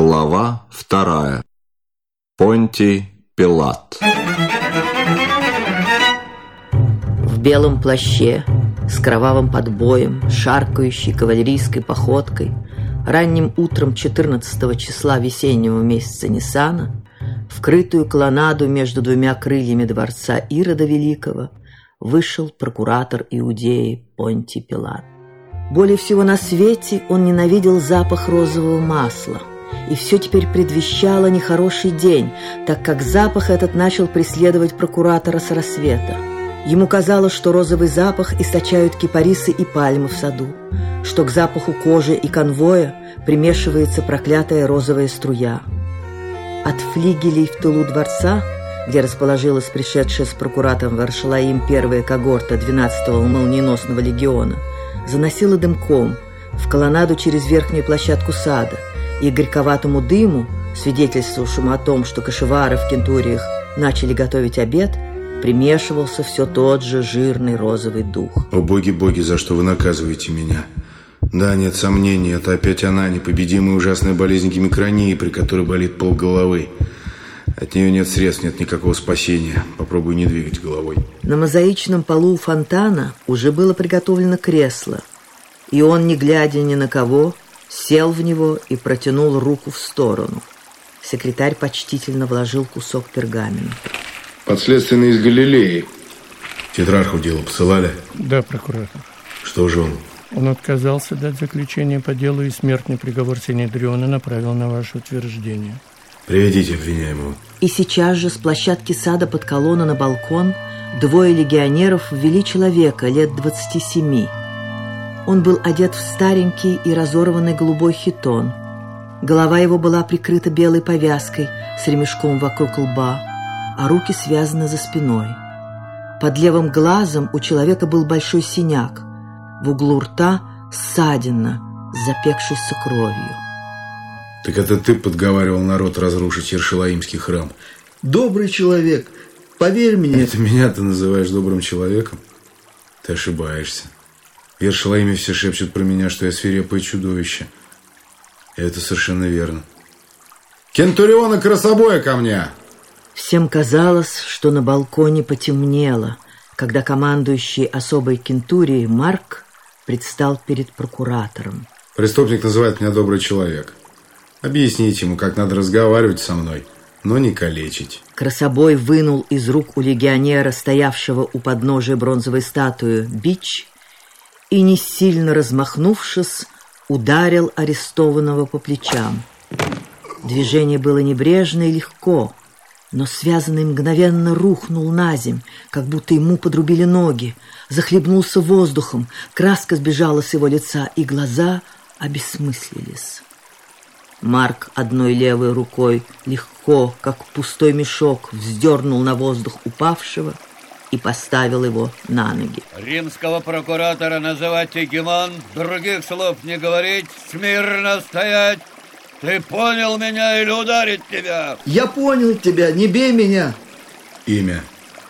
Глава вторая. Понтий Пилат. В белом плаще, с кровавым подбоем, шаркающей кавалерийской походкой, ранним утром 14 числа весеннего месяца Ниссана, вкрытую колоннаду между двумя крыльями дворца Ирода Великого, вышел прокуратор Иудеи Понтий Пилат. Более всего на свете он ненавидел запах розового масла – и все теперь предвещало нехороший день, так как запах этот начал преследовать прокуратора с рассвета. Ему казалось, что розовый запах источают кипарисы и пальмы в саду, что к запаху кожи и конвоя примешивается проклятая розовая струя. От флигелей в тылу дворца, где расположилась пришедшая с прокуратором Варшалаим первая когорта 12-го молниеносного легиона, заносила дымком в колоннаду через верхнюю площадку сада – и горьковатому дыму, свидетельствовавшему о том, что кашевары в кентуриях начали готовить обед, примешивался все тот же жирный розовый дух. О боги-боги, за что вы наказываете меня? Да, нет сомнений, это опять она, непобедимая ужасная болезнь гемикронии, при которой болит полголовы. От нее нет средств, нет никакого спасения. Попробуй не двигать головой. На мозаичном полу у фонтана уже было приготовлено кресло, и он, не глядя ни на кого, сел в него и протянул руку в сторону. Секретарь почтительно вложил кусок пергамента. Подследственный из Галилеи. Тетрарху дело посылали? Да, прокуратор. Что же он? Он отказался дать заключение по делу и смертный приговор Синедриона направил на ваше утверждение. Приведите обвиняемого. И сейчас же с площадки сада под колонну на балкон двое легионеров ввели человека лет двадцати семи. Он был одет в старенький и разорванный голубой хитон. Голова его была прикрыта белой повязкой с ремешком вокруг лба, а руки связаны за спиной. Под левым глазом у человека был большой синяк. В углу рта ссадина запекшейся кровью. Так это ты подговаривал народ разрушить Ершалаимский храм? Добрый человек, поверь мне. Это меня ты называешь добрым человеком? Ты ошибаешься. В Ершалаиме все шепчут про меня, что я свирепое чудовище. И это совершенно верно. Кентуриона красобоя ко мне! Всем казалось, что на балконе потемнело, когда командующий особой кентурией Марк предстал перед прокуратором. Преступник называет меня добрый человек. Объясните ему, как надо разговаривать со мной, но не калечить. Красобой вынул из рук у легионера, стоявшего у подножия бронзовой статуи, бич и, не сильно размахнувшись, ударил арестованного по плечам. Движение было небрежно и легко, но связанный мгновенно рухнул на земь, как будто ему подрубили ноги, захлебнулся воздухом, краска сбежала с его лица, и глаза обесмыслились. Марк одной левой рукой легко, как пустой мешок, вздернул на воздух упавшего — и поставил его на ноги. Римского прокуратора называть Егемон, других слов не говорить, смирно стоять. Ты понял меня или ударить тебя? Я понял тебя, не бей меня. Имя?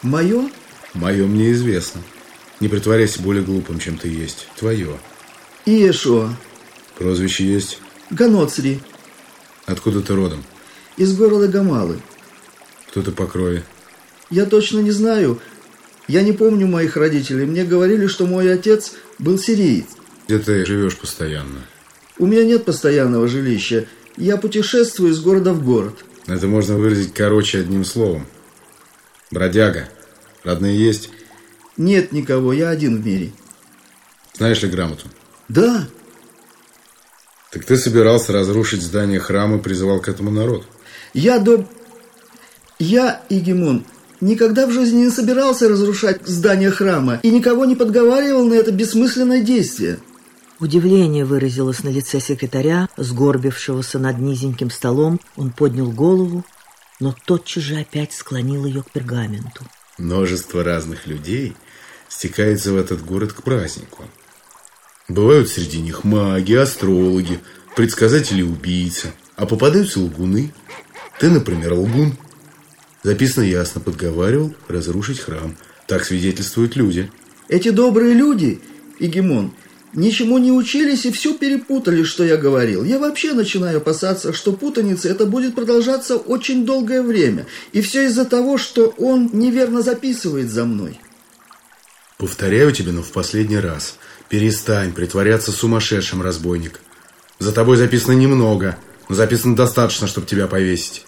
Мое? Мое мне известно. Не притворяйся более глупым, чем ты есть. Твое. Иешуа. Прозвище есть? Ганоцри. Откуда ты родом? Из города Гамалы. Кто ты по крови? Я точно не знаю. Я не помню моих родителей. Мне говорили, что мой отец был сириец. Где ты живешь постоянно? У меня нет постоянного жилища. Я путешествую из города в город. Это можно выразить короче одним словом. Бродяга. Родные есть? Нет никого, я один в мире. Знаешь ли грамоту? Да. Так ты собирался разрушить здание храма и призывал к этому народ? Я до... Я, Игимон, никогда в жизни не собирался разрушать здание храма и никого не подговаривал на это бессмысленное действие. Удивление выразилось на лице секретаря, сгорбившегося над низеньким столом. Он поднял голову, но тотчас же опять склонил ее к пергаменту. Множество разных людей стекается в этот город к празднику. Бывают среди них маги, астрологи, предсказатели-убийцы, а попадаются лгуны. Ты, например, лгун – Записано ясно, подговаривал разрушить храм. Так свидетельствуют люди. Эти добрые люди, Игемон, ничему не учились и все перепутали, что я говорил. Я вообще начинаю опасаться, что путаница это будет продолжаться очень долгое время. И все из-за того, что он неверно записывает за мной. Повторяю тебе, но в последний раз. Перестань притворяться сумасшедшим, разбойник. За тобой записано немного, но записано достаточно, чтобы тебя повесить.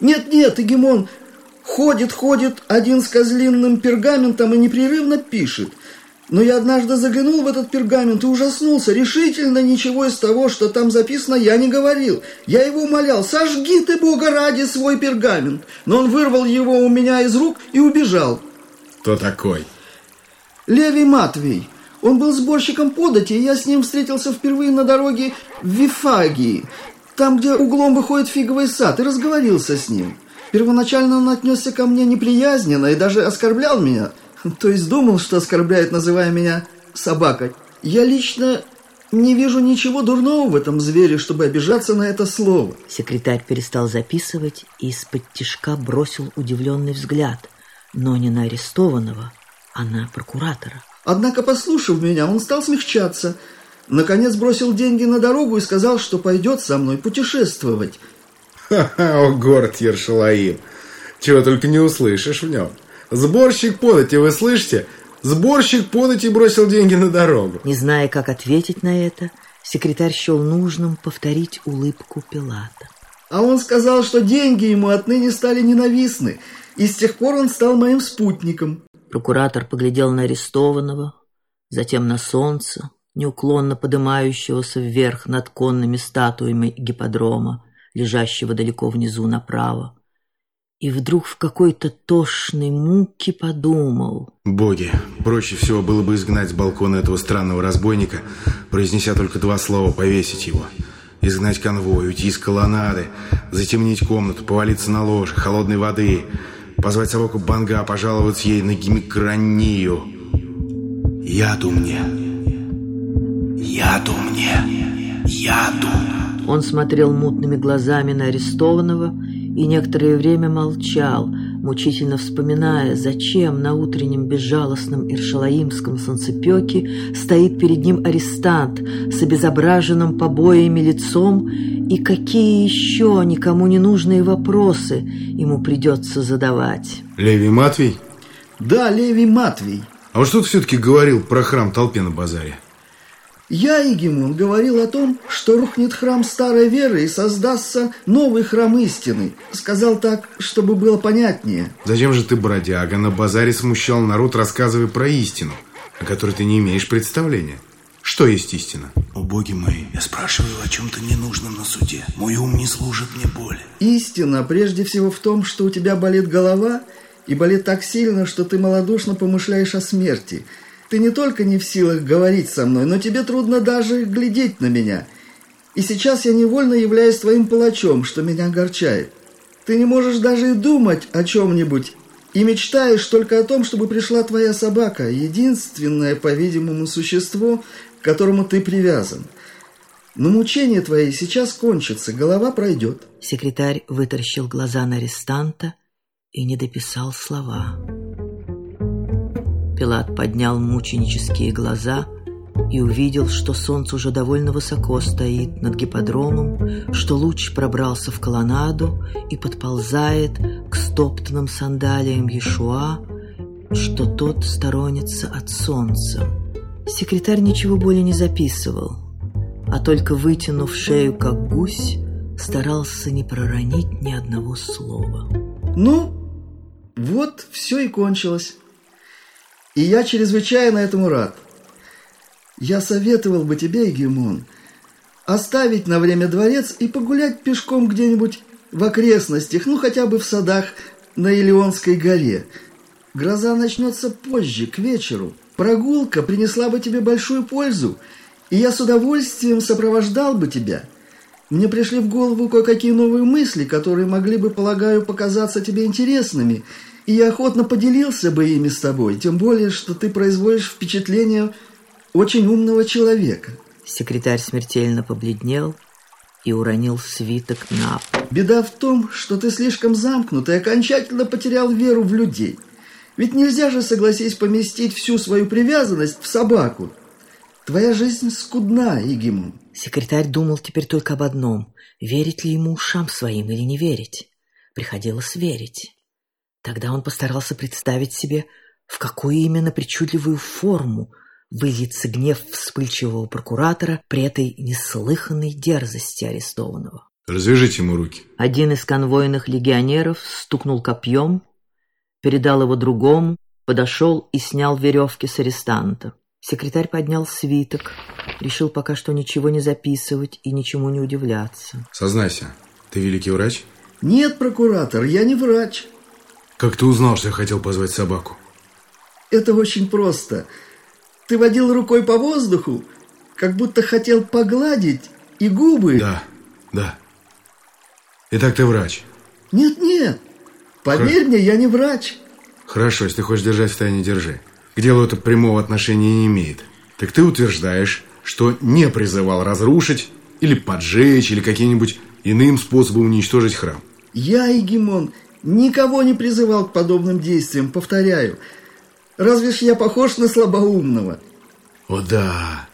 Нет-нет, Эгемон, ходит, ходит один с козлиным пергаментом и непрерывно пишет – но я однажды заглянул в этот пергамент и ужаснулся. Решительно ничего из того, что там записано, я не говорил. Я его умолял, сожги ты, Бога ради, свой пергамент. Но он вырвал его у меня из рук и убежал. Кто такой? Левий Матвей. Он был сборщиком подати, и я с ним встретился впервые на дороге в Вифагии, там, где углом выходит фиговый сад, и разговорился с ним. Первоначально он отнесся ко мне неприязненно и даже оскорблял меня – То есть думал, что оскорбляет, называя меня собакой. Я лично не вижу ничего дурного в этом звере, чтобы обижаться на это слово. Секретарь перестал записывать и из-под тишка бросил удивленный взгляд, но не на арестованного, а на прокуратора. Однако, послушав меня, он стал смягчаться. Наконец бросил деньги на дорогу и сказал, что пойдет со мной путешествовать. Ха-ха, о, город Ершалаим! Чего только не услышишь в нем. Сборщик подати, вы слышите? Сборщик подати бросил деньги на дорогу. Не зная, как ответить на это, секретарь счел нужным повторить улыбку Пилата. А он сказал, что деньги ему отныне стали ненавистны, и с тех пор он стал моим спутником. Прокуратор поглядел на арестованного, затем на солнце, неуклонно поднимающегося вверх над конными статуями гипподрома, лежащего далеко внизу направо и вдруг в какой-то тошной муке подумал. Боги, проще всего было бы изгнать с балкона этого странного разбойника, произнеся только два слова «повесить его». Изгнать конвой, уйти из колоннады, затемнить комнату, повалиться на ложе, холодной воды, позвать собаку Банга, пожаловаться ей на гемикранию. Яду мне. Яду мне. Яду. Он смотрел мутными глазами на арестованного и некоторое время молчал, мучительно вспоминая, зачем на утреннем безжалостном иршалаимском солнцепеке стоит перед ним арестант с обезображенным побоями лицом и какие еще никому не нужные вопросы ему придется задавать. Левий Матвей? Да, Левий Матвей. А вот что ты все-таки говорил про храм толпе на базаре? Я, Игимон, говорил о том, что рухнет храм старой веры и создастся новый храм истины. Сказал так, чтобы было понятнее. Зачем же ты, бродяга, на базаре смущал народ, рассказывая про истину, о которой ты не имеешь представления? Что есть истина? О, боги мои, я спрашиваю о чем-то ненужном на суде. Мой ум не служит мне боли. Истина прежде всего в том, что у тебя болит голова, и болит так сильно, что ты малодушно помышляешь о смерти – ты не только не в силах говорить со мной, но тебе трудно даже глядеть на меня. И сейчас я невольно являюсь твоим палачом, что меня огорчает. Ты не можешь даже и думать о чем-нибудь, и мечтаешь только о том, чтобы пришла твоя собака, единственное, по-видимому, существо, к которому ты привязан. Но мучение твои сейчас кончится, голова пройдет. Секретарь вытаращил глаза на арестанта и не дописал слова. Пилат поднял мученические глаза и увидел, что солнце уже довольно высоко стоит над гипподромом, что луч пробрался в колоннаду и подползает к стоптанным сандалиям Иешуа, что тот сторонится от солнца. Секретарь ничего более не записывал, а только вытянув шею, как гусь, старался не проронить ни одного слова. «Ну, вот все и кончилось». И я чрезвычайно этому рад. Я советовал бы тебе, Егемон, оставить на время дворец и погулять пешком где-нибудь в окрестностях, ну хотя бы в садах на Илионской горе. Гроза начнется позже, к вечеру. Прогулка принесла бы тебе большую пользу, и я с удовольствием сопровождал бы тебя. Мне пришли в голову кое-какие новые мысли, которые могли бы, полагаю, показаться тебе интересными – и я охотно поделился бы ими с тобой, тем более, что ты производишь впечатление очень умного человека». Секретарь смертельно побледнел и уронил свиток на пол. «Беда в том, что ты слишком замкнут и окончательно потерял веру в людей. Ведь нельзя же, согласись, поместить всю свою привязанность в собаку. Твоя жизнь скудна, Игимон. Секретарь думал теперь только об одном — верить ли ему ушам своим или не верить. Приходилось верить. Тогда он постарался представить себе, в какую именно причудливую форму выльется гнев вспыльчивого прокуратора при этой неслыханной дерзости арестованного. Развяжите ему руки. Один из конвойных легионеров стукнул копьем, передал его другому, подошел и снял веревки с арестанта. Секретарь поднял свиток, решил пока что ничего не записывать и ничему не удивляться. Сознайся, ты великий врач? Нет, прокуратор, я не врач. Как ты узнал, что я хотел позвать собаку? Это очень просто. Ты водил рукой по воздуху, как будто хотел погладить, и губы... Да, да. Итак, ты врач. Нет-нет, поверь Хр- мне, я не врач. Хорошо, если ты хочешь держать в тайне, держи. К делу это прямого отношения не имеет. Так ты утверждаешь, что не призывал разрушить или поджечь, или каким-нибудь иным способом уничтожить храм. Я, Игимон, никого не призывал к подобным действиям, повторяю. Разве ж я похож на слабоумного? О да,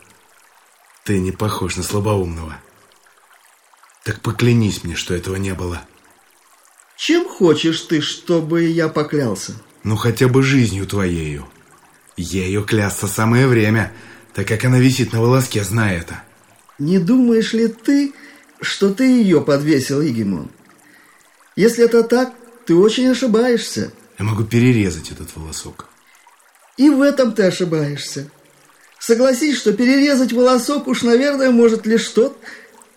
ты не похож на слабоумного. Так поклянись мне, что этого не было. Чем хочешь ты, чтобы я поклялся? Ну хотя бы жизнью твоею. Ею клясться самое время, так как она висит на волоске, зная это. Не думаешь ли ты, что ты ее подвесил, Игимон? Если это так, ты очень ошибаешься. Я могу перерезать этот волосок. И в этом ты ошибаешься. Согласись, что перерезать волосок уж, наверное, может лишь тот,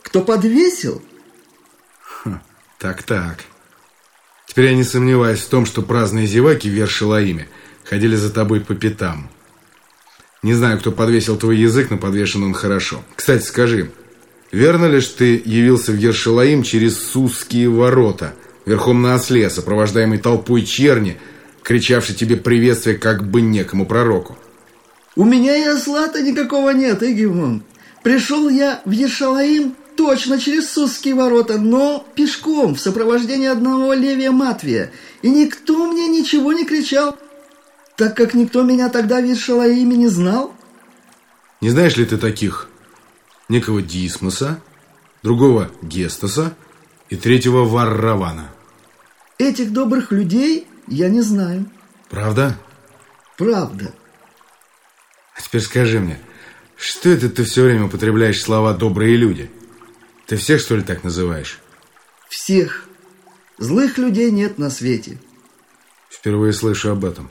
кто подвесил. Так-так. Теперь я не сомневаюсь в том, что праздные зеваки в Вершилаиме ходили за тобой по пятам. Не знаю, кто подвесил твой язык, но подвешен он хорошо. Кстати, скажи, верно ли, что ты явился в Ершалаим через Сузские ворота, верхом на осле, сопровождаемый толпой черни, кричавшей тебе приветствие как бы некому пророку? У меня и осла-то никакого нет, Игимон. Пришел я в Ешалаим точно через Сузские ворота, но пешком, в сопровождении одного Левия Матвия. И никто мне ничего не кричал, так как никто меня тогда в Ешалаиме не знал. Не знаешь ли ты таких? Некого Дисмоса, другого Гестоса и третьего Варравана. Этих добрых людей я не знаю. Правда? Правда. А теперь скажи мне, что это ты все время употребляешь слова «добрые люди»? Ты всех, что ли, так называешь? Всех. Злых людей нет на свете. Впервые слышу об этом.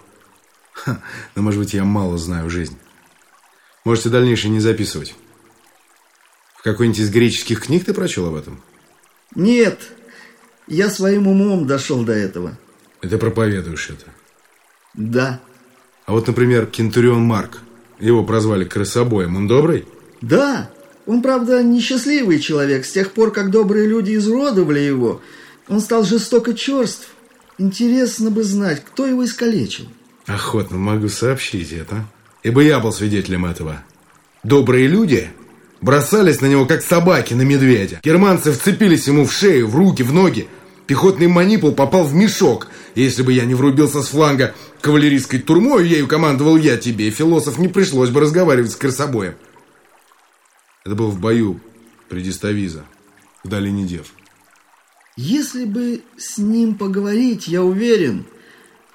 Ха, но, может быть, я мало знаю жизнь. Можете дальнейшее не записывать. В какой-нибудь из греческих книг ты прочел об этом? Нет, я своим умом дошел до этого. Ты проповедуешь это? Да. А вот, например, Кентурион Марк. Его прозвали крысобоем. Он добрый? Да. Он, правда, несчастливый человек. С тех пор, как добрые люди изуродовали его, он стал жестоко черств. Интересно бы знать, кто его искалечил. Охотно могу сообщить это. Ибо я был свидетелем этого. Добрые люди бросались на него, как собаки на медведя. Германцы вцепились ему в шею, в руки, в ноги. Пехотный манипул попал в мешок. Если бы я не врубился с фланга кавалерийской турмой, ею командовал я тебе, философ не пришлось бы разговаривать с крысобоем. Это был в бою при Диставиза, в долине Дев. Если бы с ним поговорить, я уверен,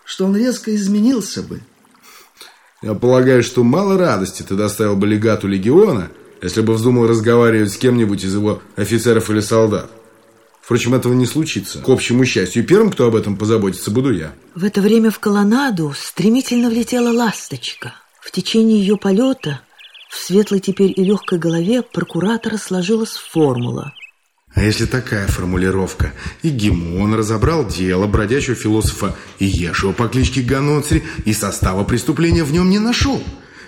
что он резко изменился бы. Я полагаю, что мало радости ты доставил бы легату легиона, если бы вздумал разговаривать с кем-нибудь из его офицеров или солдат. Впрочем, этого не случится. К общему счастью, и первым, кто об этом позаботится, буду я. В это время в колоннаду стремительно влетела ласточка. В течение ее полета в светлой теперь и легкой голове прокуратора сложилась формула. А если такая формулировка? И Гимон разобрал дело бродячего философа Иешуа по кличке Ганоцри и состава преступления в нем не нашел.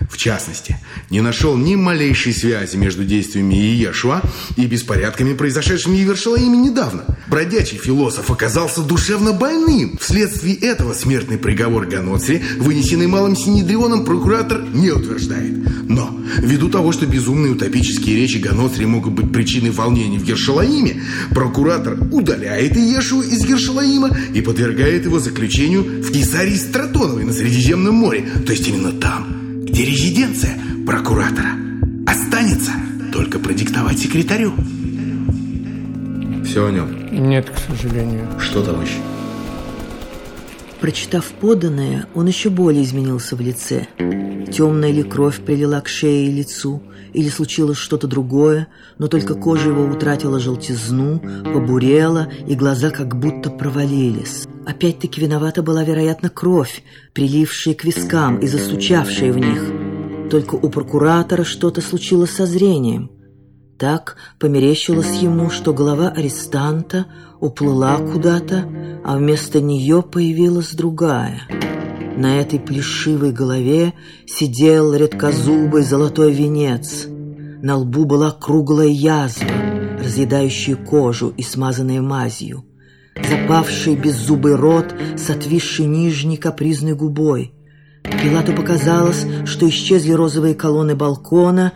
В частности, не нашел ни малейшей связи между действиями Иешуа и беспорядками, произошедшими в Иершалаиме недавно. Бродячий философ оказался душевно больным. Вследствие этого смертный приговор Ганоцри, вынесенный малым Синедрионом, прокуратор не утверждает. Но, ввиду того, что безумные утопические речи Ганоцри могут быть причиной волнений в Гершалаиме, прокуратор удаляет Иешуа из Гершалаима и подвергает его заключению в Кесарии Стратоновой на Средиземном море, то есть именно там, где резиденция прокуратора. Останется только продиктовать секретарю. Все о нем. Нет, к сожалению. Что там еще? Прочитав поданное, он еще более изменился в лице. Темная ли кровь прилила к шее и лицу, или случилось что-то другое, но только кожа его утратила желтизну, побурела, и глаза как будто провалились. Опять-таки виновата была, вероятно, кровь, прилившая к вискам и застучавшая в них. Только у прокуратора что-то случилось со зрением. Так померещилось ему, что голова арестанта уплыла куда-то, а вместо нее появилась другая. На этой плешивой голове сидел редкозубый золотой венец. На лбу была круглая язва, разъедающая кожу и смазанная мазью. Запавший беззубый рот с отвисшей нижней капризной губой – Пилату показалось, что исчезли розовые колонны балкона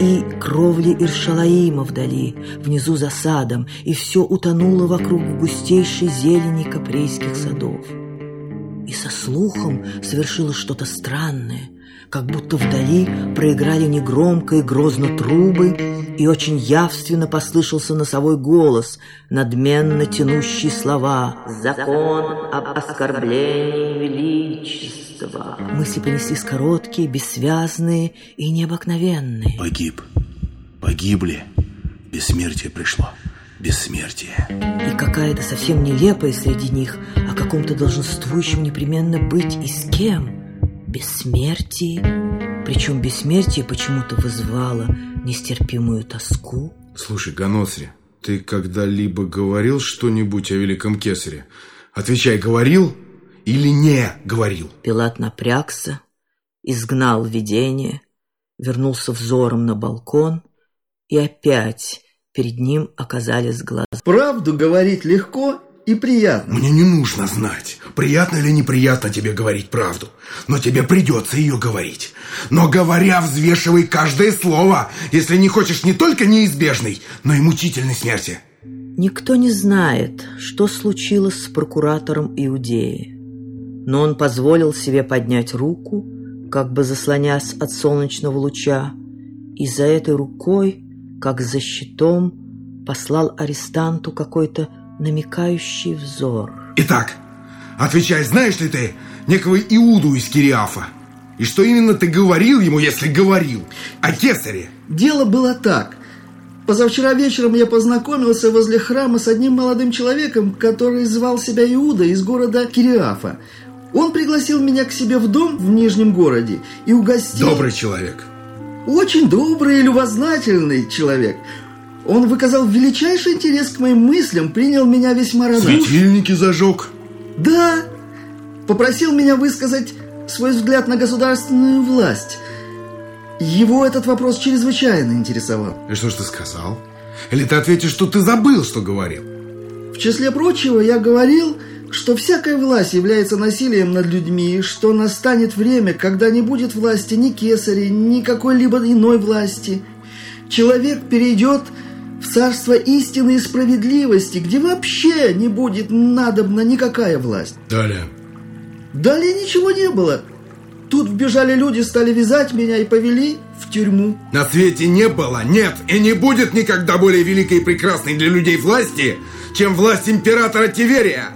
и кровли Иршалаима вдали, внизу за садом, и все утонуло вокруг густейшей зелени капрейских садов. И со слухом совершилось что-то странное, как будто вдали проиграли негромко и грозно трубы, и очень явственно послышался носовой голос, надменно тянущий слова «Закон об оскорблении величества» убийства. Мысли понеслись короткие, бессвязные и необыкновенные. Погиб. Погибли. Бессмертие пришло. Бессмертие. И какая-то совсем нелепая среди них о каком-то долженствующем непременно быть и с кем. Бессмертие. Причем бессмертие почему-то вызвало нестерпимую тоску. Слушай, Ганоцри, ты когда-либо говорил что-нибудь о великом кесаре? Отвечай, говорил? Или не говорил? Пилат напрягся, изгнал видение, вернулся взором на балкон, и опять перед ним оказались глаза. Правду говорить легко и приятно. Мне не нужно знать, приятно или неприятно тебе говорить правду, но тебе придется ее говорить. Но говоря, взвешивай каждое слово, если не хочешь не только неизбежной, но и мучительной смерти. Никто не знает, что случилось с прокуратором Иудеи но он позволил себе поднять руку, как бы заслонясь от солнечного луча, и за этой рукой, как за щитом, послал арестанту какой-то намекающий взор. Итак, отвечай, знаешь ли ты некого Иуду из Кириафа? И что именно ты говорил ему, если говорил, о кесаре? Дело было так. Позавчера вечером я познакомился возле храма с одним молодым человеком, который звал себя Иуда из города Кириафа. Он пригласил меня к себе в дом в Нижнем городе и угостил... Добрый человек. Очень добрый и любознательный человек. Он выказал величайший интерес к моим мыслям, принял меня весьма радушно. Светильники зажег? Да. Попросил меня высказать свой взгляд на государственную власть. Его этот вопрос чрезвычайно интересовал. И что ж ты сказал? Или ты ответишь, что ты забыл, что говорил? В числе прочего, я говорил, что всякая власть является насилием над людьми, что настанет время, когда не будет власти ни кесаря, ни какой-либо иной власти. Человек перейдет в царство истины и справедливости, где вообще не будет надобна никакая власть. Далее. Далее ничего не было. Тут вбежали люди, стали вязать меня и повели в тюрьму. На свете не было, нет и не будет никогда более великой и прекрасной для людей власти, чем власть императора Тиверия.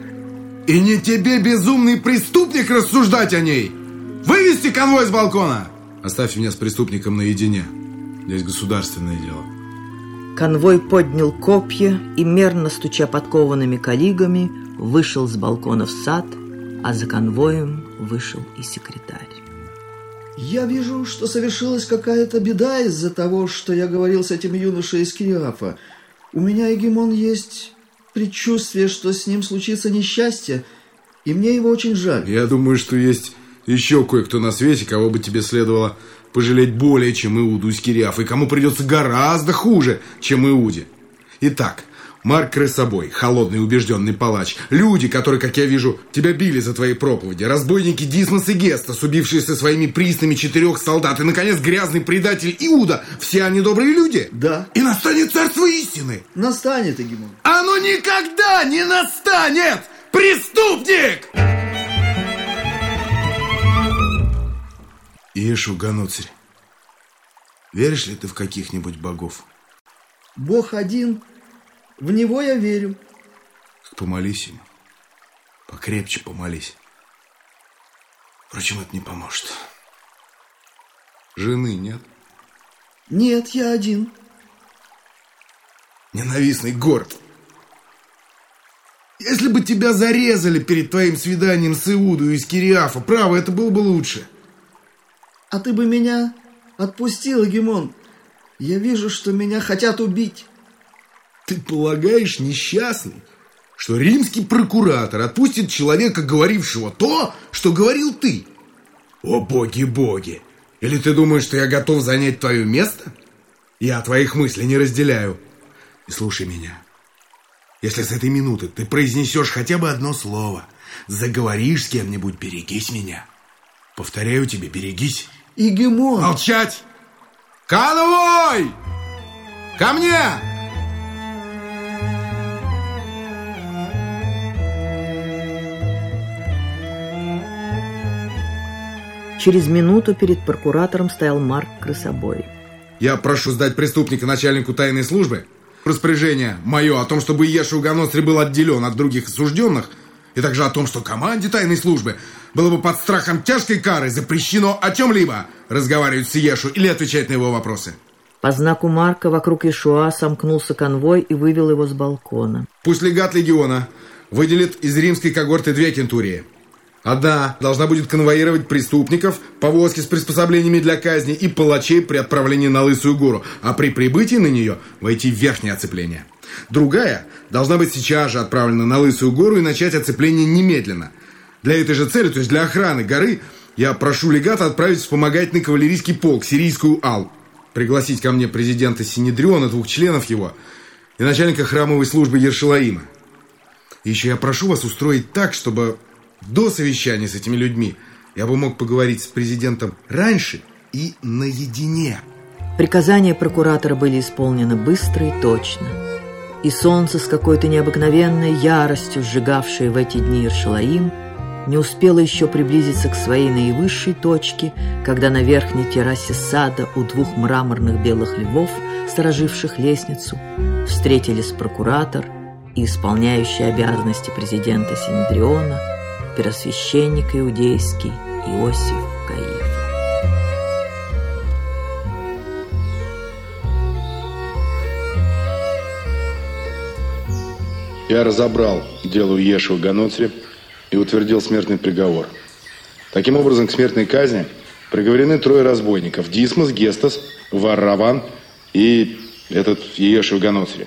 И не тебе, безумный преступник, рассуждать о ней! Вывести конвой с балкона! Оставь меня с преступником наедине. Здесь государственное дело. Конвой поднял копья и, мерно стуча подкованными коллигами, вышел с балкона в сад, а за конвоем вышел и секретарь. Я вижу, что совершилась какая-то беда из-за того, что я говорил с этим юношей из Кириафа. У меня, Егемон, есть предчувствие, что с ним случится несчастье, и мне его очень жаль. Я думаю, что есть еще кое-кто на свете, кого бы тебе следовало пожалеть более, чем Иуду из Кириаф, и кому придется гораздо хуже, чем Иуде. Итак, Марк Крысобой, холодный убежденный палач. Люди, которые, как я вижу, тебя били за твои проповеди. Разбойники Дисмос и Гестас, убившие со своими приснами четырех солдат. И, наконец, грязный предатель Иуда. Все они добрые люди? Да. И настанет царство истины. Настанет, Эгемон. Оно никогда не настанет! Преступник! Иешу Ганоцарь, Веришь ли ты в каких-нибудь богов? Бог один, в него я верю. Помолись ему. Покрепче помолись. Впрочем, это не поможет. Жены нет? Нет, я один. Ненавистный город. Если бы тебя зарезали перед твоим свиданием с Иуду из Кириафа, право, это было бы лучше. А ты бы меня отпустил, Гимон. Я вижу, что меня хотят убить. Ты полагаешь, несчастный, что римский прокуратор отпустит человека, говорившего то, что говорил ты? О, боги-боги! Или ты думаешь, что я готов занять твое место? Я твоих мыслей не разделяю. И слушай меня. Если с этой минуты ты произнесешь хотя бы одно слово, заговоришь с кем-нибудь, берегись меня. Повторяю тебе, берегись. Игемон! Молчать! Конвой! Ко мне! Через минуту перед прокуратором стоял Марк Крысобой. Я прошу сдать преступника начальнику тайной службы. Распоряжение мое о том, чтобы Ешу Ганостри был отделен от других осужденных, и также о том, что команде тайной службы было бы под страхом тяжкой кары запрещено о чем-либо разговаривать с Ешу или отвечать на его вопросы. По знаку Марка вокруг Ишуа сомкнулся конвой и вывел его с балкона. Пусть легат легиона выделит из римской когорты две кентурии – Одна должна будет конвоировать преступников, повозки с приспособлениями для казни и палачей при отправлении на Лысую гору, а при прибытии на нее войти в верхнее оцепление. Другая должна быть сейчас же отправлена на Лысую гору и начать оцепление немедленно. Для этой же цели, то есть для охраны горы, я прошу легата отправить вспомогательный кавалерийский полк, сирийскую Ал. Пригласить ко мне президента Синедриона, двух членов его, и начальника храмовой службы Ершалаима. еще я прошу вас устроить так, чтобы до совещания с этими людьми я бы мог поговорить с президентом раньше и наедине. Приказания прокуратора были исполнены быстро и точно. И солнце с какой-то необыкновенной яростью, сжигавшее в эти дни Иршалаим, не успело еще приблизиться к своей наивысшей точке, когда на верхней террасе сада у двух мраморных белых львов, стороживших лестницу, встретились прокуратор и исполняющий обязанности президента Синедриона – первосвященник иудейский Иосиф Каиф. Я разобрал дело Ешева Ганоцри и утвердил смертный приговор. Таким образом, к смертной казни приговорены трое разбойников – Дисмос, Гестас, Варраван и этот Ешев Ганоцри.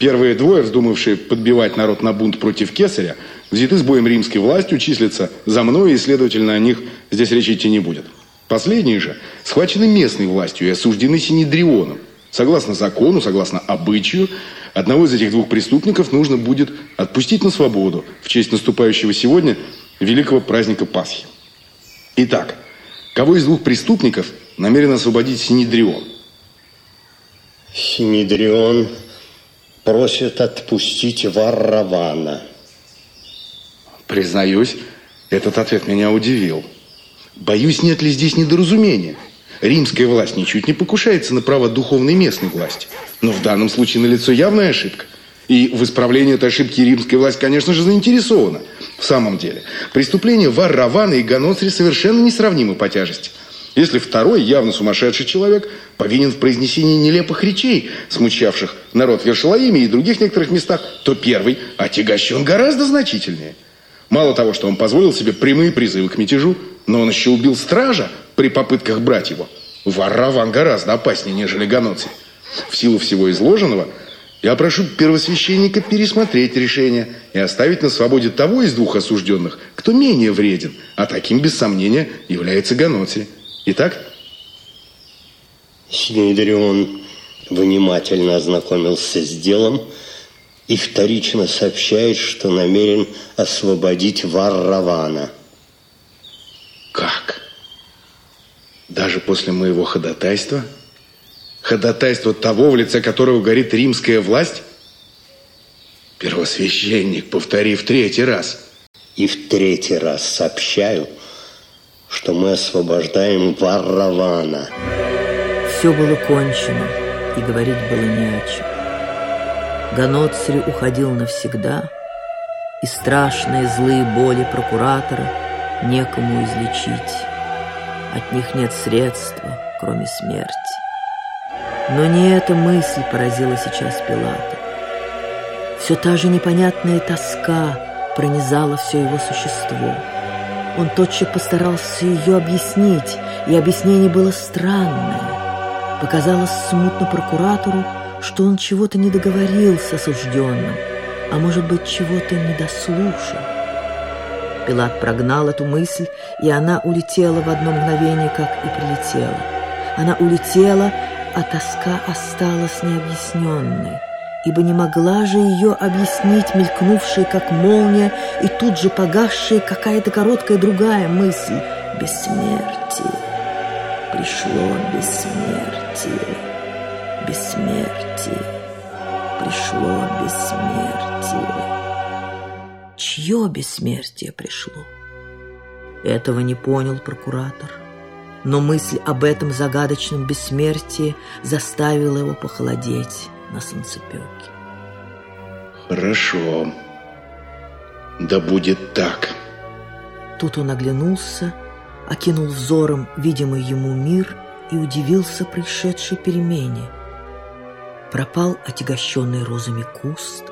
Первые двое, вздумавшие подбивать народ на бунт против Кесаря, взяты с боем римской властью, числятся за мной, и, следовательно, о них здесь речи идти не будет. Последние же схвачены местной властью и осуждены Синедрионом. Согласно закону, согласно обычаю, одного из этих двух преступников нужно будет отпустить на свободу в честь наступающего сегодня великого праздника Пасхи. Итак, кого из двух преступников намерен освободить Синедрион? Синедрион просит отпустить Варравана. Признаюсь, этот ответ меня удивил. Боюсь, нет ли здесь недоразумения. Римская власть ничуть не покушается на права духовной местной власти. Но в данном случае налицо явная ошибка. И в исправлении этой ошибки римская власть, конечно же, заинтересована. В самом деле, преступления Варравана и Ганоцри совершенно несравнимы по тяжести. Если второй, явно сумасшедший человек, повинен в произнесении нелепых речей, смущавших народ в Вершалаиме и других некоторых местах, то первый отягощен гораздо значительнее – Мало того, что он позволил себе прямые призывы к мятежу, но он еще убил стража при попытках брать его. Варраван гораздо опаснее, нежели Ганоций. В силу всего изложенного, я прошу первосвященника пересмотреть решение и оставить на свободе того из двух осужденных, кто менее вреден, а таким, без сомнения, является Ганоций. Итак? Синедрион внимательно ознакомился с делом, и вторично сообщает, что намерен освободить Варравана. Как? Даже после моего ходатайства? Ходатайство того, в лице которого горит римская власть? Первосвященник, повтори в третий раз. И в третий раз сообщаю, что мы освобождаем Варравана. Все было кончено, и говорить было не о чем. Ганоцри уходил навсегда, и страшные злые боли прокуратора некому излечить. От них нет средства, кроме смерти. Но не эта мысль поразила сейчас Пилата. Все та же непонятная тоска пронизала все его существо. Он тотчас постарался ее объяснить, и объяснение было странное. Показалось смутно прокуратору, что он чего-то не договорил с осужденным, а может быть, чего-то не дослушал. Пилат прогнал эту мысль, и она улетела в одно мгновение, как и прилетела. Она улетела, а тоска осталась необъясненной, ибо не могла же ее объяснить мелькнувшая, как молния, и тут же погасшая какая-то короткая другая мысль — бессмертие. Пришло бессмертие, бессмертие, пришло бессмертие. Чье бессмертие пришло? Этого не понял прокуратор но мысль об этом загадочном бессмертии заставила его похолодеть на солнцепеке. Хорошо. Да будет так. Тут он оглянулся, окинул взором видимый ему мир и удивился пришедшей перемене. Пропал отягощенный розами куст,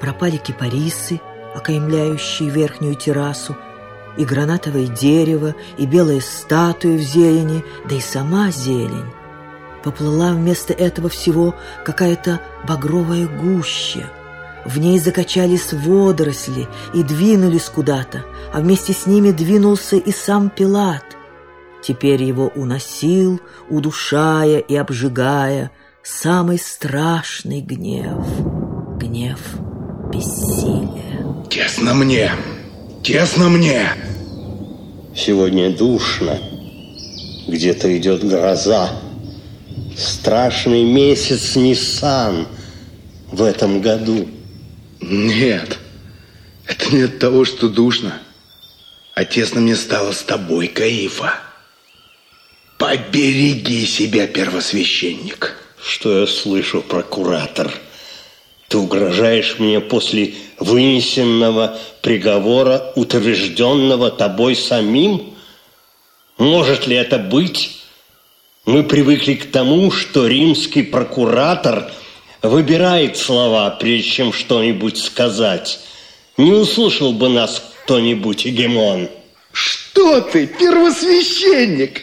пропали кипарисы, окаймляющие верхнюю террасу, и гранатовое дерево, и белые статуи в зелени, да и сама зелень. Поплыла вместо этого всего какая-то багровая гуща. В ней закачались водоросли и двинулись куда-то, а вместе с ними двинулся и сам Пилат. Теперь его уносил, удушая и обжигая, самый страшный гнев, гнев бессилия. Тесно мне! Тесно мне. Сегодня душно. Где-то идет гроза. Страшный месяц Ниссан в этом году. Нет, это не от того, что душно, а тесно мне стало с тобой, Каифа. Побереги себя, первосвященник. Что я слышу, прокуратор? Ты угрожаешь мне после вынесенного приговора, утвержденного тобой самим? Может ли это быть? Мы привыкли к тому, что римский прокуратор выбирает слова, прежде чем что-нибудь сказать. Не услышал бы нас кто-нибудь, Егемон. Что ты, первосвященник?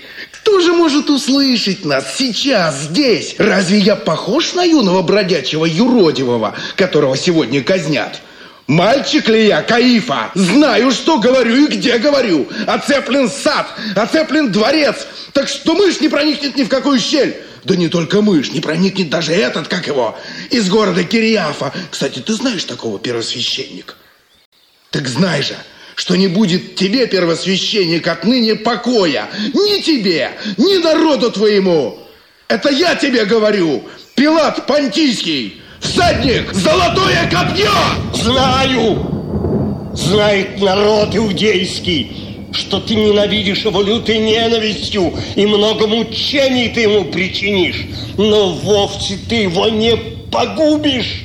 Кто же может услышать нас сейчас, здесь? Разве я похож на юного бродячего юродивого, которого сегодня казнят? Мальчик ли я, Каифа? Знаю, что говорю и где говорю. Оцеплен сад, оцеплен дворец. Так что мышь не проникнет ни в какую щель. Да не только мышь, не проникнет даже этот, как его, из города Кириафа. Кстати, ты знаешь такого первосвященника? Так знай же, что не будет тебе, первосвященник, отныне покоя. Ни тебе, ни народу твоему. Это я тебе говорю, Пилат Понтийский, всадник, золотое копье! Знаю, знает народ иудейский, что ты ненавидишь его лютой ненавистью, и много мучений ты ему причинишь, но вовсе ты его не погубишь.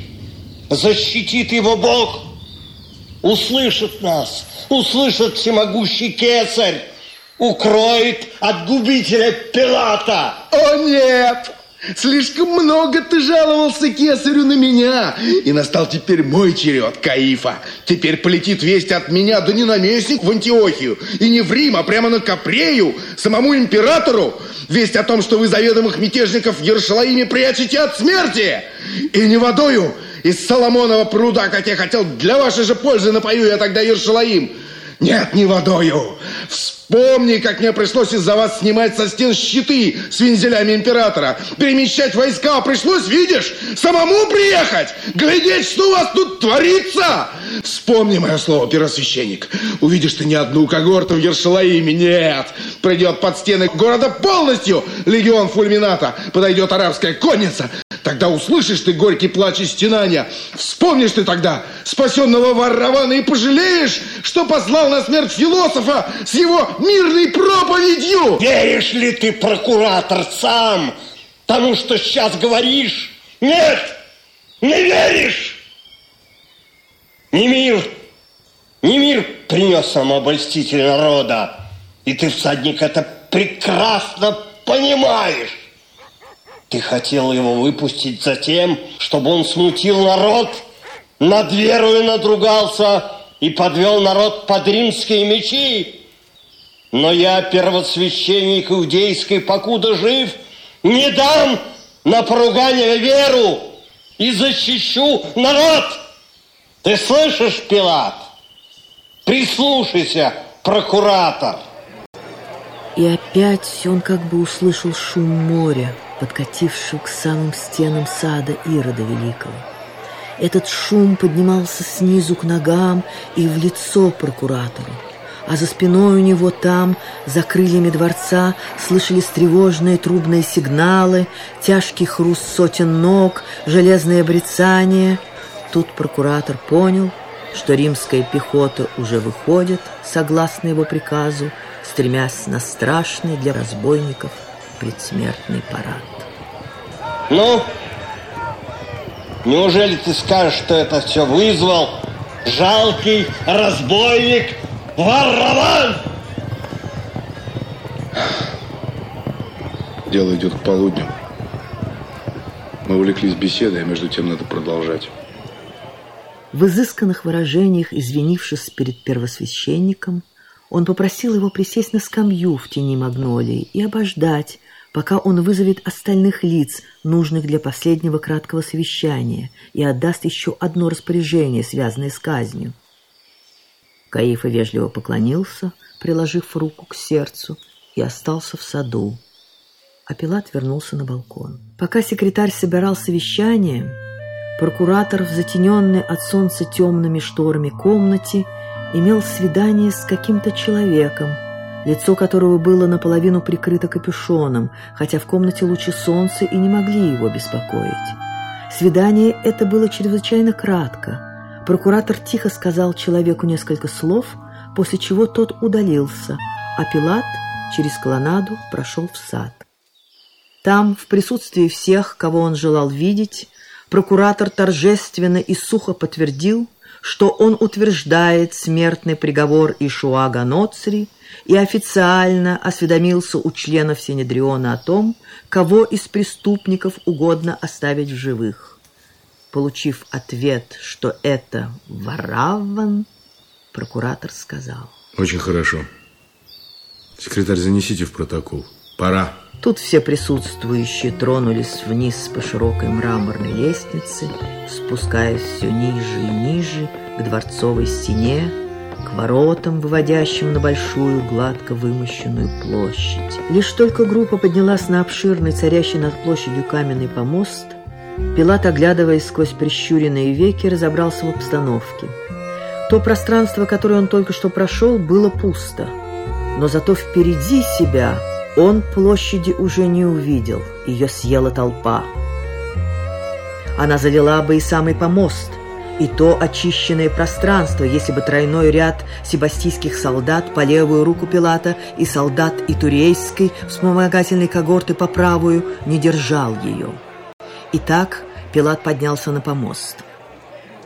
Защитит его Бог, услышит нас, услышит всемогущий кесарь, укроет от губителя Пилата. О нет! Слишком много ты жаловался кесарю на меня. И настал теперь мой черед, Каифа. Теперь полетит весть от меня, да не наместник в Антиохию, и не в Рим, а прямо на Капрею, самому императору. Весть о том, что вы заведомых мятежников в Иерушалаиме прячете от смерти. И не водою, из Соломонова пруда, как я хотел, для вашей же пользы напою я тогда Иерушалаим. Нет, не водою. Вспомни, как мне пришлось из-за вас снимать со стен щиты с вензелями императора. Перемещать войска пришлось, видишь, самому приехать. Глядеть, что у вас тут творится. Вспомни мое слово, первосвященник. Увидишь ты не одну когорту в Ершалаиме. Нет, придет под стены города полностью легион фульмината. Подойдет арабская конница. Тогда услышишь ты горький плач и стенания. Вспомнишь ты тогда спасенного Варравана и пожалеешь, что послал на смерть философа с его мирной проповедью. Веришь ли ты, прокуратор, сам тому, что сейчас говоришь? Нет, не веришь. Не мир, не мир принес сам обольститель народа. И ты, всадник, это прекрасно понимаешь. Ты хотел его выпустить за тем, чтобы он смутил народ, над верою надругался и подвел народ под римские мечи. Но я, первосвященник иудейской, покуда жив, не дам на поругание веру и защищу народ. Ты слышишь, Пилат? Прислушайся, прокуратор. И опять он как бы услышал шум моря, подкатившего к самым стенам сада Ирода Великого. Этот шум поднимался снизу к ногам и в лицо прокуратору, а за спиной у него там, за крыльями дворца, слышались тревожные трубные сигналы, тяжкий хруст сотен ног, железное брецание. Тут прокуратор понял, что римская пехота уже выходит, согласно его приказу, стремясь на страшный для разбойников предсмертный парад. Ну, неужели ты скажешь, что это все вызвал жалкий разбойник Варраван? Дело идет к полудню. Мы увлеклись беседой, а между тем надо продолжать. В изысканных выражениях, извинившись перед первосвященником, он попросил его присесть на скамью в тени магнолии и обождать, пока он вызовет остальных лиц, нужных для последнего краткого совещания, и отдаст еще одно распоряжение, связанное с казнью. Каифа вежливо поклонился, приложив руку к сердцу, и остался в саду. А Пилат вернулся на балкон. Пока секретарь собирал совещание, прокуратор в затененной от солнца темными шторами комнате имел свидание с каким-то человеком, лицо которого было наполовину прикрыто капюшоном, хотя в комнате лучи солнца и не могли его беспокоить. Свидание это было чрезвычайно кратко. Прокуратор тихо сказал человеку несколько слов, после чего тот удалился, а Пилат через колоннаду прошел в сад. Там, в присутствии всех, кого он желал видеть, прокуратор торжественно и сухо подтвердил, что он утверждает смертный приговор Ишуа Ганоцри и официально осведомился у членов Синедриона о том, кого из преступников угодно оставить в живых. Получив ответ, что это Вараван, прокуратор сказал. Очень хорошо. Секретарь, занесите в протокол. Пора. Тут все присутствующие тронулись вниз по широкой мраморной лестнице, спускаясь все ниже и ниже к дворцовой стене, к воротам, выводящим на большую, гладко вымощенную площадь. Лишь только группа поднялась на обширный, царящий над площадью каменный помост, Пилат, оглядываясь сквозь прищуренные веки, разобрался в обстановке. То пространство, которое он только что прошел, было пусто, но зато впереди себя – он площади уже не увидел, ее съела толпа. Она залила бы и самый помост, и то очищенное пространство, если бы тройной ряд себастийских солдат по левую руку Пилата и солдат Итурейской вспомогательной когорты по правую не держал ее. Итак, Пилат поднялся на помост.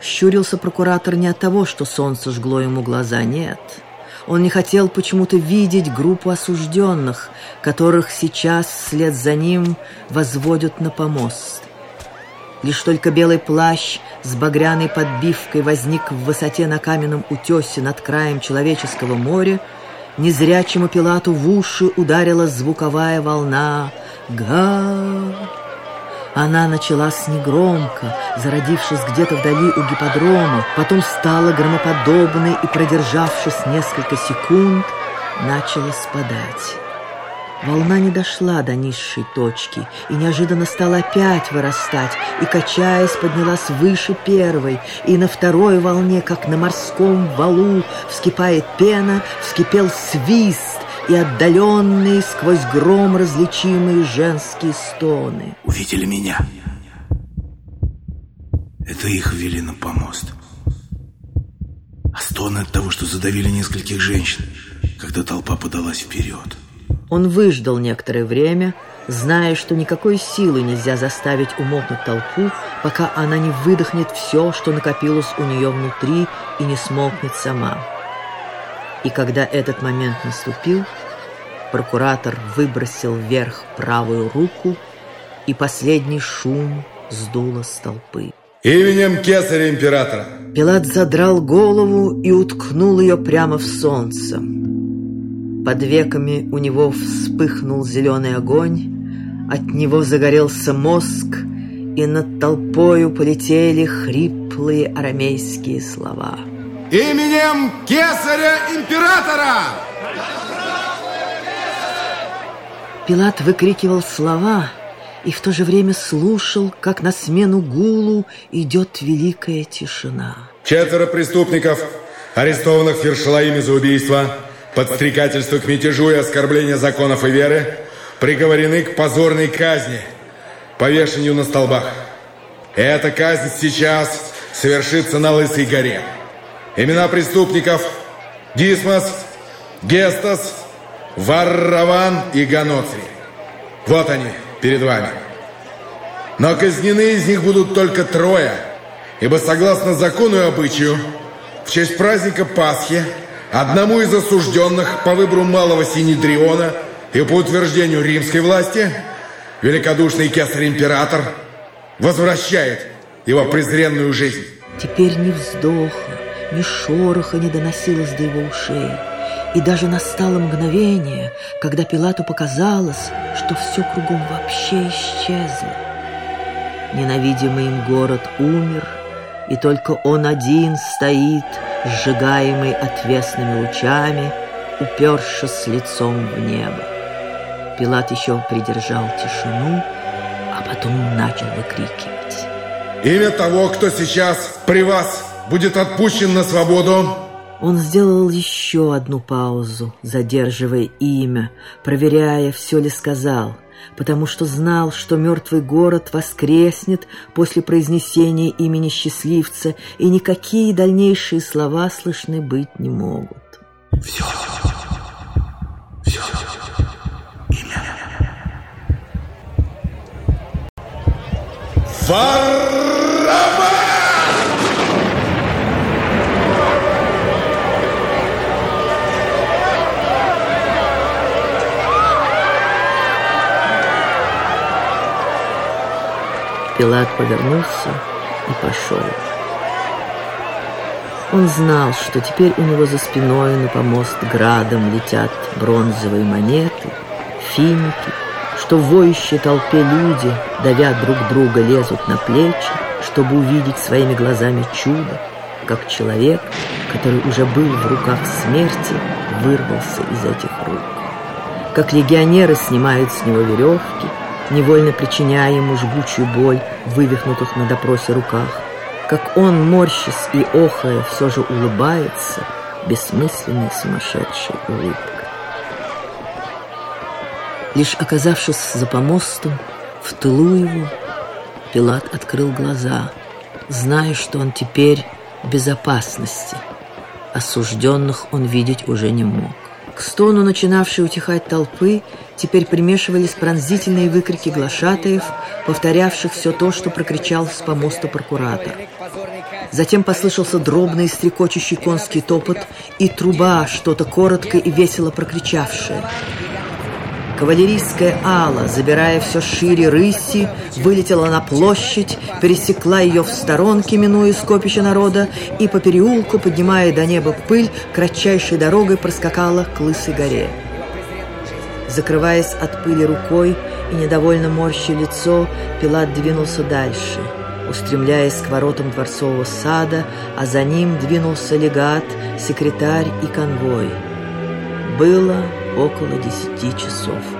Щурился прокуратор не от того, что солнце жгло ему глаза, нет – он не хотел почему-то видеть группу осужденных, которых сейчас вслед за ним возводят на помост. Лишь только белый плащ с багряной подбивкой возник в высоте на каменном утесе над краем человеческого моря, незрячему Пилату в уши ударила звуковая волна «Га!» Она началась негромко, зародившись где-то вдали у гипподрома, потом стала громоподобной и, продержавшись несколько секунд, начала спадать. Волна не дошла до низшей точки и неожиданно стала опять вырастать и, качаясь, поднялась выше первой, и на второй волне, как на морском валу, вскипает пена, вскипел свист, и отдаленные сквозь гром различимые женские стоны. Увидели меня. Это их ввели на помост. А стоны от того, что задавили нескольких женщин, когда толпа подалась вперед. Он выждал некоторое время, зная, что никакой силы нельзя заставить умолкнуть толпу, пока она не выдохнет все, что накопилось у нее внутри и не смолкнет сама. И когда этот момент наступил, прокуратор выбросил вверх правую руку, и последний шум сдуло с толпы. Именем кесаря императора. Пилат задрал голову и уткнул ее прямо в солнце. Под веками у него вспыхнул зеленый огонь, от него загорелся мозг, и над толпою полетели хриплые арамейские слова. Именем кесаря императора! Пилат выкрикивал слова и в то же время слушал, как на смену гулу идет великая тишина. Четверо преступников, арестованных в Фершалаиме за убийство, подстрекательство к мятежу и оскорбление законов и веры, приговорены к позорной казни, повешению на столбах. Эта казнь сейчас совершится на Лысой горе. Имена преступников Дисмос, Гестас, Варраван и Ганоцри. Вот они перед вами. Но казнены из них будут только трое, ибо согласно закону и обычаю, в честь праздника Пасхи одному из осужденных по выбору малого Синедриона и по утверждению римской власти великодушный кесарь-император возвращает его презренную жизнь. Теперь ни вздоха, ни шороха не доносилось до его ушей. И даже настало мгновение, когда Пилату показалось, что все кругом вообще исчезло. Ненавидимый им город умер, и только он один стоит, сжигаемый отвесными лучами, упершись лицом в небо. Пилат еще придержал тишину, а потом начал выкрикивать. Имя того, кто сейчас при вас будет отпущен на свободу, он сделал еще одну паузу, задерживая имя, проверяя, все ли сказал, потому что знал, что мертвый город воскреснет после произнесения имени счастливца, и никакие дальнейшие слова слышны быть не могут. Все, все, имя. Варрама! Пилат повернулся и пошел. Он знал, что теперь у него за спиной на помост градом летят бронзовые монеты, финики, что в воющей толпе люди, давя друг друга, лезут на плечи, чтобы увидеть своими глазами чудо, как человек, который уже был в руках смерти, вырвался из этих рук. Как легионеры снимают с него веревки, невольно причиняя ему жгучую боль в вывихнутых на допросе руках. Как он, морщись и охая, все же улыбается бессмысленной сумасшедшей улыбкой. Лишь оказавшись за помостом, в тылу его, Пилат открыл глаза, зная, что он теперь в безопасности. Осужденных он видеть уже не мог. К стону начинавшей утихать толпы теперь примешивались пронзительные выкрики глашатаев, повторявших все то, что прокричал с помоста прокуратор. Затем послышался дробный стрекочущий конский топот и труба, что-то коротко и весело прокричавшее. Кавалерийская ала, забирая все шире рыси, вылетела на площадь, пересекла ее в сторонке, минуя скопище народа, и по переулку, поднимая до неба пыль, кратчайшей дорогой проскакала к Лысой горе. Закрываясь от пыли рукой и недовольно морщи лицо, Пилат двинулся дальше, устремляясь к воротам дворцового сада, а за ним двинулся легат, секретарь и конвой. Было около десяти часов.